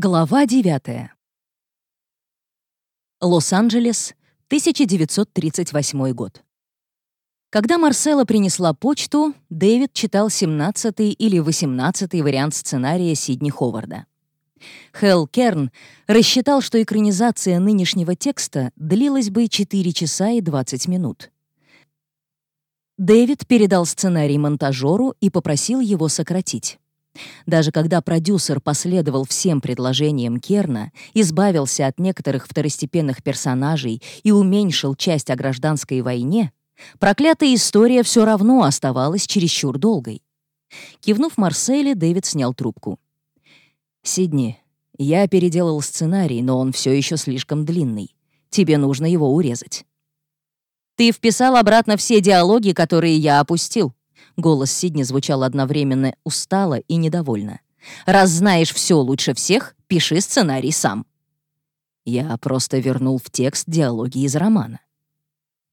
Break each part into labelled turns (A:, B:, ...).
A: Глава 9. Лос-Анджелес, 1938 год. Когда Марсела принесла почту, Дэвид читал 17 или 18 вариант сценария Сидни Ховарда. Хелл Керн рассчитал, что экранизация нынешнего текста длилась бы 4 часа и 20 минут. Дэвид передал сценарий монтажеру и попросил его сократить. Даже когда продюсер последовал всем предложениям Керна, избавился от некоторых второстепенных персонажей и уменьшил часть о гражданской войне, проклятая история все равно оставалась чересчур долгой. Кивнув Марселе, Дэвид снял трубку. «Сидни, я переделал сценарий, но он все еще слишком длинный. Тебе нужно его урезать». «Ты вписал обратно все диалоги, которые я опустил», Голос Сидни звучал одновременно устало и недовольно. «Раз знаешь все лучше всех, пиши сценарий сам». Я просто вернул в текст диалоги из романа.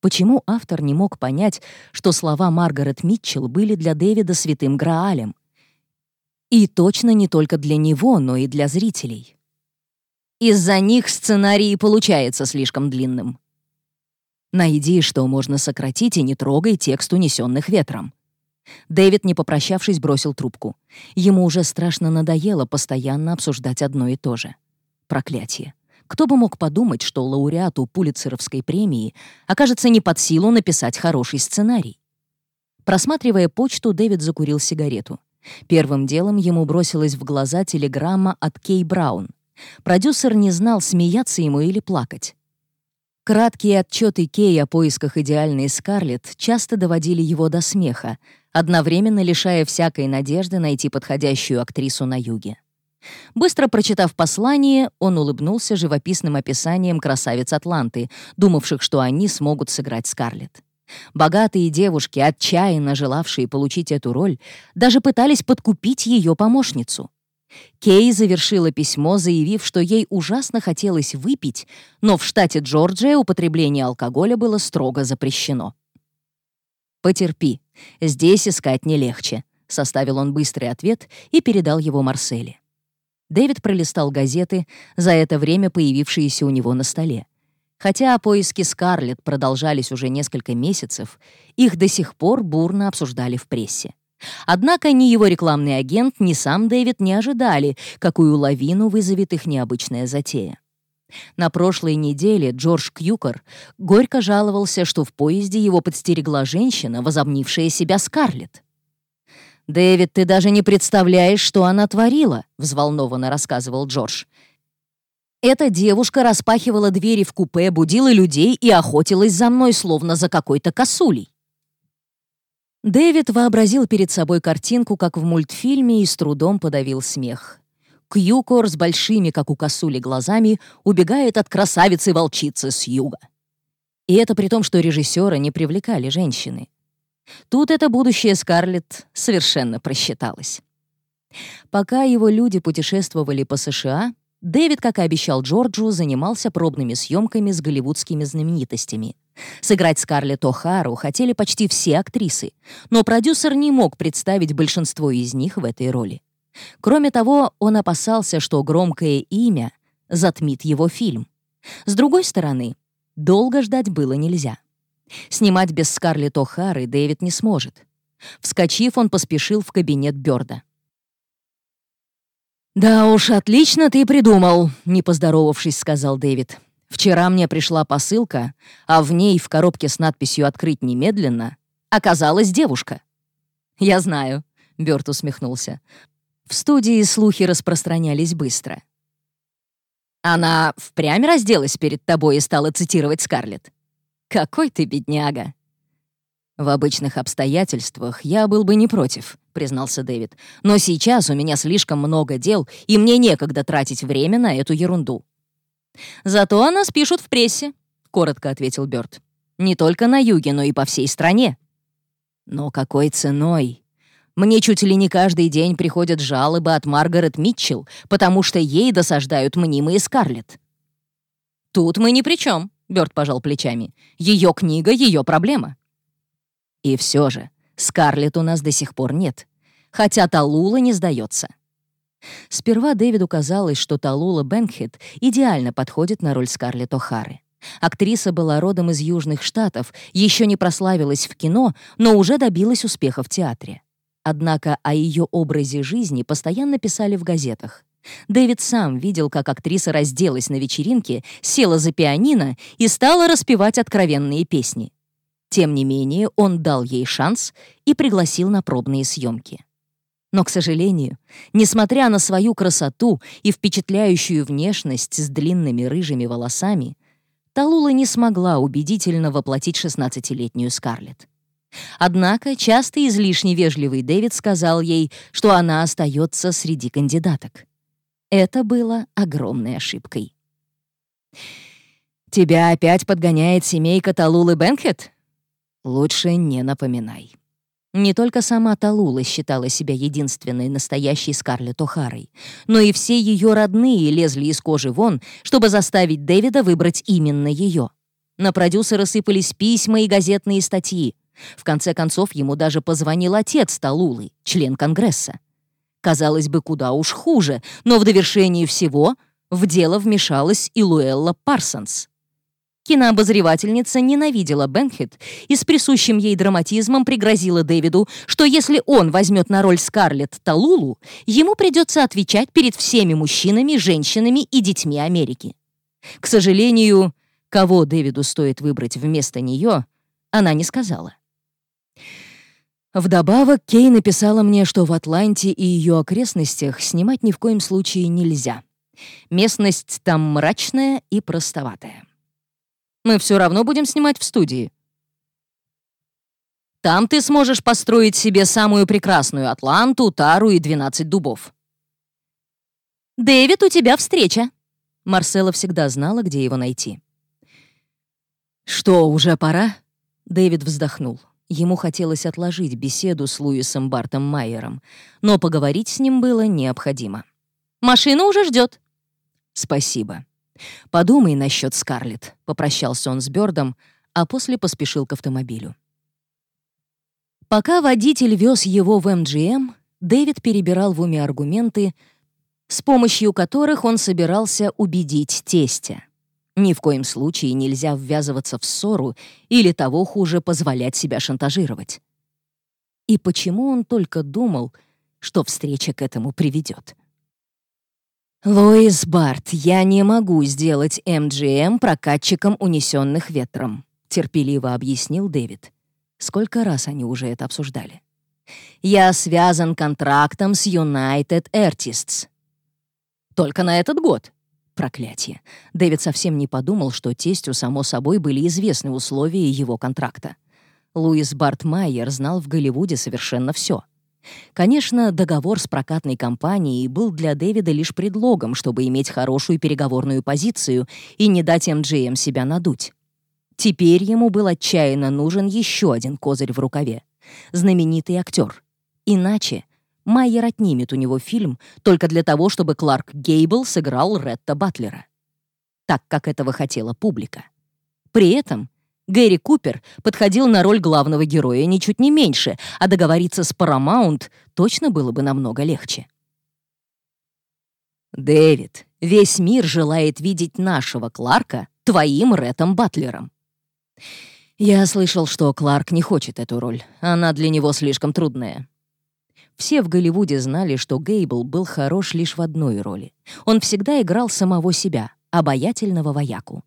A: Почему автор не мог понять, что слова Маргарет Митчелл были для Дэвида святым Граалем? И точно не только для него, но и для зрителей. Из-за них сценарий получается слишком длинным. Найди, что можно сократить, и не трогай текст унесенных ветром. Дэвид, не попрощавшись, бросил трубку. Ему уже страшно надоело постоянно обсуждать одно и то же. Проклятие. Кто бы мог подумать, что лауреату Пулицеровской премии окажется не под силу написать хороший сценарий? Просматривая почту, Дэвид закурил сигарету. Первым делом ему бросилась в глаза телеграмма от Кей Браун. Продюсер не знал, смеяться ему или плакать. Краткие отчеты Кей о поисках идеальной Скарлетт часто доводили его до смеха, одновременно лишая всякой надежды найти подходящую актрису на юге. Быстро прочитав послание, он улыбнулся живописным описанием красавиц Атланты, думавших, что они смогут сыграть Скарлетт. Богатые девушки, отчаянно желавшие получить эту роль, даже пытались подкупить ее помощницу. Кей завершила письмо, заявив, что ей ужасно хотелось выпить, но в штате Джорджия употребление алкоголя было строго запрещено. «Потерпи, здесь искать не легче», — составил он быстрый ответ и передал его Марселе. Дэвид пролистал газеты, за это время появившиеся у него на столе. Хотя поиски Скарлетт продолжались уже несколько месяцев, их до сих пор бурно обсуждали в прессе. Однако ни его рекламный агент, ни сам Дэвид не ожидали, какую лавину вызовет их необычная затея. На прошлой неделе Джордж Кьюкер горько жаловался, что в поезде его подстерегла женщина, возомнившая себя Скарлетт. «Дэвид, ты даже не представляешь, что она творила», — взволнованно рассказывал Джордж. «Эта девушка распахивала двери в купе, будила людей и охотилась за мной, словно за какой-то косулей. Дэвид вообразил перед собой картинку, как в мультфильме, и с трудом подавил смех. Кьюкор с большими, как у косули, глазами убегает от красавицы-волчицы с юга. И это при том, что режиссера не привлекали женщины. Тут это будущее Скарлетт совершенно просчиталось. Пока его люди путешествовали по США, Дэвид, как и обещал Джорджу, занимался пробными съемками с голливудскими знаменитостями — Сыграть Скарлетт О'Хару хотели почти все актрисы, но продюсер не мог представить большинство из них в этой роли. Кроме того, он опасался, что громкое имя затмит его фильм. С другой стороны, долго ждать было нельзя. Снимать без Скарлетт О'Хары Дэвид не сможет. Вскочив, он поспешил в кабинет Бёрда. «Да уж, отлично ты придумал», — не поздоровавшись, сказал Дэвид. Вчера мне пришла посылка, а в ней в коробке с надписью «Открыть немедленно» оказалась девушка. «Я знаю», — Бёрд усмехнулся. В студии слухи распространялись быстро. «Она впрямь разделась перед тобой и стала цитировать Скарлетт? Какой ты бедняга!» «В обычных обстоятельствах я был бы не против», — признался Дэвид. «Но сейчас у меня слишком много дел, и мне некогда тратить время на эту ерунду. «Зато о нас пишут в прессе», — коротко ответил Бёрд. «Не только на юге, но и по всей стране». «Но какой ценой?» Мне чуть ли не каждый день приходят жалобы от Маргарет Митчелл, потому что ей досаждают мнимые Скарлетт. «Тут мы ни при чем», — Бёрд пожал плечами. «Ее книга — ее проблема». И все же, Скарлетт у нас до сих пор нет, хотя Талула не сдается. Сперва Дэвиду казалось, что Талула Бенкхед идеально подходит на роль Скарлетт О'Хары. Актриса была родом из Южных Штатов, еще не прославилась в кино, но уже добилась успеха в театре. Однако о ее образе жизни постоянно писали в газетах. Дэвид сам видел, как актриса разделась на вечеринке, села за пианино и стала распевать откровенные песни. Тем не менее, он дал ей шанс и пригласил на пробные съемки. Но, к сожалению, несмотря на свою красоту и впечатляющую внешность с длинными рыжими волосами, Талула не смогла убедительно воплотить 16-летнюю Скарлетт. Однако часто излишне вежливый Дэвид сказал ей, что она остается среди кандидаток. Это было огромной ошибкой. «Тебя опять подгоняет семейка Талулы Бенкет?» «Лучше не напоминай». Не только сама Талула считала себя единственной настоящей Скарлетт О'Харой, но и все ее родные лезли из кожи вон, чтобы заставить Дэвида выбрать именно ее. На продюсера сыпались письма и газетные статьи. В конце концов, ему даже позвонил отец Талулы, член Конгресса. Казалось бы, куда уж хуже, но в довершении всего в дело вмешалась и Луэлла Парсонс. Кинообозревательница ненавидела Бенхед и с присущим ей драматизмом пригрозила Дэвиду, что если он возьмет на роль Скарлетт Талулу, ему придется отвечать перед всеми мужчинами, женщинами и детьми Америки. К сожалению, кого Дэвиду стоит выбрать вместо нее, она не сказала. Вдобавок, Кей написала мне, что в Атланте и ее окрестностях снимать ни в коем случае нельзя. Местность там мрачная и простоватая. Мы все равно будем снимать в студии. Там ты сможешь построить себе самую прекрасную Атланту, Тару и 12 дубов. «Дэвид, у тебя встреча!» Марсела всегда знала, где его найти. «Что, уже пора?» Дэвид вздохнул. Ему хотелось отложить беседу с Луисом Бартом Майером, но поговорить с ним было необходимо. «Машина уже ждет. «Спасибо», «Подумай насчет Скарлетт», — попрощался он с Бёрдом, а после поспешил к автомобилю. Пока водитель вез его в МГМ, Дэвид перебирал в уме аргументы, с помощью которых он собирался убедить тестя. Ни в коем случае нельзя ввязываться в ссору или, того хуже, позволять себя шантажировать. И почему он только думал, что встреча к этому приведет? «Лоис Барт, я не могу сделать МГМ прокатчиком унесенных ветром», терпеливо объяснил Дэвид. Сколько раз они уже это обсуждали? «Я связан контрактом с United Artists». «Только на этот год». Проклятие. Дэвид совсем не подумал, что тестю, само собой, были известны условия его контракта. Луис Барт Майер знал в Голливуде совершенно все — Конечно, договор с прокатной компанией был для Дэвида лишь предлогом, чтобы иметь хорошую переговорную позицию и не дать МГМ себя надуть. Теперь ему был отчаянно нужен еще один козырь в рукаве — знаменитый актер. Иначе Майер отнимет у него фильм только для того, чтобы Кларк Гейбл сыграл Ретта Батлера. Так, как этого хотела публика. При этом Гэри Купер подходил на роль главного героя ничуть не меньше, а договориться с Paramount точно было бы намного легче. «Дэвид, весь мир желает видеть нашего Кларка твоим Рэтом Батлером». Я слышал, что Кларк не хочет эту роль. Она для него слишком трудная. Все в Голливуде знали, что Гейбл был хорош лишь в одной роли. Он всегда играл самого себя, обаятельного вояку.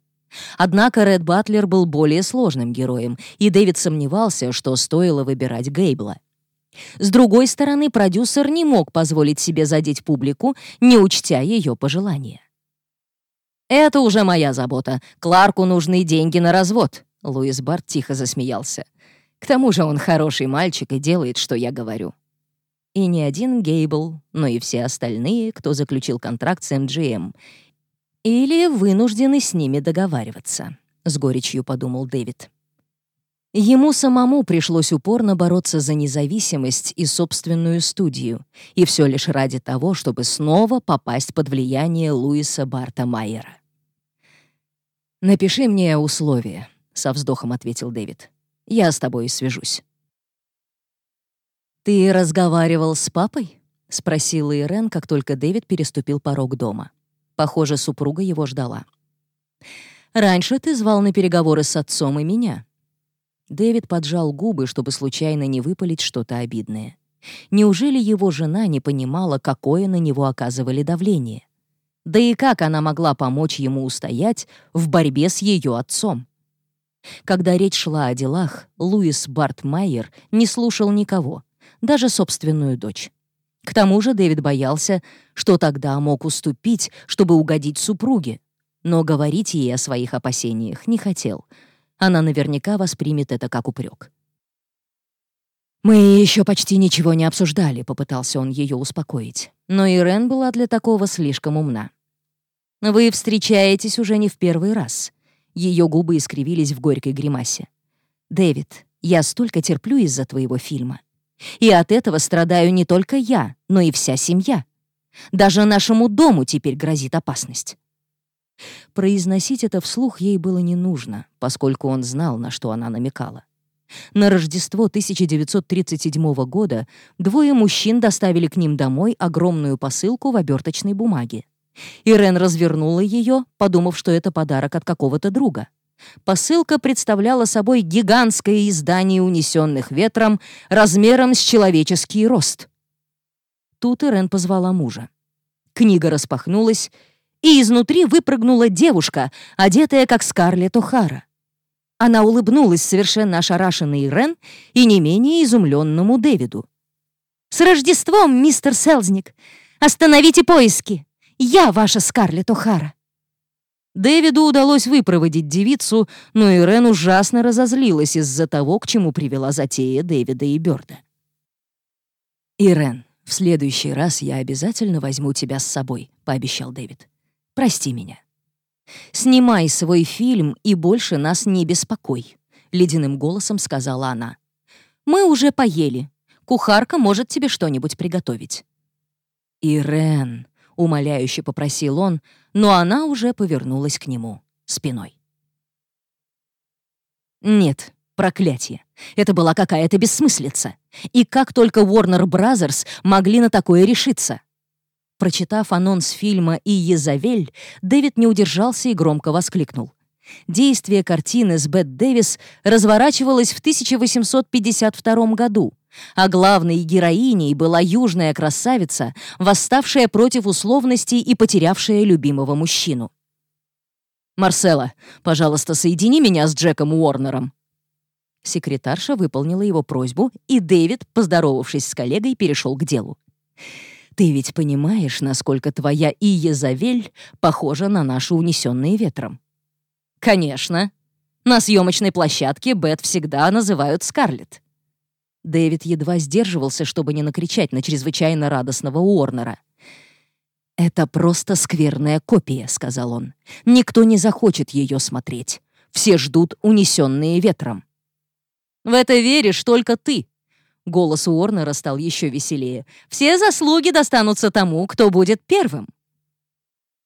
A: Однако Ред Батлер был более сложным героем, и Дэвид сомневался, что стоило выбирать Гейбла. С другой стороны, продюсер не мог позволить себе задеть публику, не учтя ее пожелания. «Это уже моя забота. Кларку нужны деньги на развод», — Луис Барт тихо засмеялся. «К тому же он хороший мальчик и делает, что я говорю». И не один Гейбл, но и все остальные, кто заключил контракт с МГМ, или вынуждены с ними договариваться, с горечью подумал Дэвид. Ему самому пришлось упорно бороться за независимость и собственную студию, и все лишь ради того, чтобы снова попасть под влияние Луиса Барта Майера. «Напиши мне условия», — со вздохом ответил Дэвид. «Я с тобой свяжусь». «Ты разговаривал с папой?» — спросила Ирен, как только Дэвид переступил порог дома. Похоже, супруга его ждала. «Раньше ты звал на переговоры с отцом и меня». Дэвид поджал губы, чтобы случайно не выпалить что-то обидное. Неужели его жена не понимала, какое на него оказывали давление? Да и как она могла помочь ему устоять в борьбе с ее отцом? Когда речь шла о делах, Луис Барт Майер не слушал никого, даже собственную дочь. К тому же Дэвид боялся, что тогда мог уступить, чтобы угодить супруге, но говорить ей о своих опасениях не хотел. Она наверняка воспримет это как упрек. «Мы еще почти ничего не обсуждали», — попытался он ее успокоить. Но Ирен была для такого слишком умна. «Вы встречаетесь уже не в первый раз». Ее губы искривились в горькой гримасе. «Дэвид, я столько терплю из-за твоего фильма. И от этого страдаю не только я, но и вся семья. Даже нашему дому теперь грозит опасность». Произносить это вслух ей было не нужно, поскольку он знал, на что она намекала. На Рождество 1937 года двое мужчин доставили к ним домой огромную посылку в оберточной бумаге. Ирен развернула ее, подумав, что это подарок от какого-то друга. Посылка представляла собой гигантское издание унесенных ветром размером с человеческий рост. Тут Ирен позвала мужа. Книга распахнулась, и изнутри выпрыгнула девушка, одетая как Скарлетт О'Хара. Она улыбнулась совершенно ошарашенной Рен и не менее изумленному Дэвиду. «С Рождеством, мистер Селзник! Остановите поиски! Я ваша Скарлетт О'Хара!» Дэвиду удалось выпроводить девицу, но Ирен ужасно разозлилась из-за того, к чему привела затея Дэвида и Бёрда. «Ирен, в следующий раз я обязательно возьму тебя с собой», — пообещал Дэвид. «Прости меня». «Снимай свой фильм и больше нас не беспокой», — ледяным голосом сказала она. «Мы уже поели. Кухарка может тебе что-нибудь приготовить». «Ирен», — умоляюще попросил он, но она уже повернулась к нему спиной. «Нет, проклятие. Это была какая-то бессмыслица. И как только Warner Brothers могли на такое решиться?» Прочитав анонс фильма «И Езавель», Дэвид не удержался и громко воскликнул. Действие картины с Бет Дэвис разворачивалось в 1852 году, а главной героиней была южная красавица, восставшая против условностей и потерявшая любимого мужчину. «Марсела, пожалуйста, соедини меня с Джеком Уорнером». Секретарша выполнила его просьбу, и Дэвид, поздоровавшись с коллегой, перешел к делу. Ты ведь понимаешь, насколько твоя Иезавель похожа на нашу унесенные ветром? Конечно. На съемочной площадке Бет всегда называют Скарлетт. Дэвид едва сдерживался, чтобы не накричать на чрезвычайно радостного Уорнера. «Это просто скверная копия», — сказал он. «Никто не захочет ее смотреть. Все ждут унесенные ветром». «В это веришь только ты», Голос Уорнера стал еще веселее. «Все заслуги достанутся тому, кто будет первым».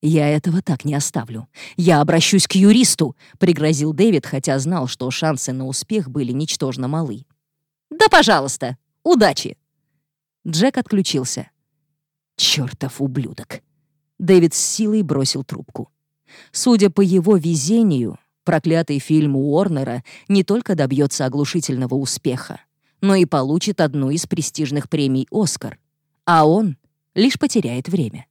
A: «Я этого так не оставлю. Я обращусь к юристу», — пригрозил Дэвид, хотя знал, что шансы на успех были ничтожно малы. «Да, пожалуйста. Удачи!» Джек отключился. «Чёртов ублюдок!» Дэвид с силой бросил трубку. Судя по его везению, проклятый фильм Уорнера не только добьется оглушительного успеха, но и получит одну из престижных премий «Оскар», а он лишь потеряет время.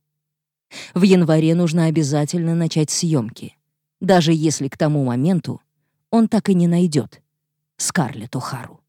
A: В январе нужно обязательно начать съемки, даже если к тому моменту он так и не найдет Скарлетт О'Хару.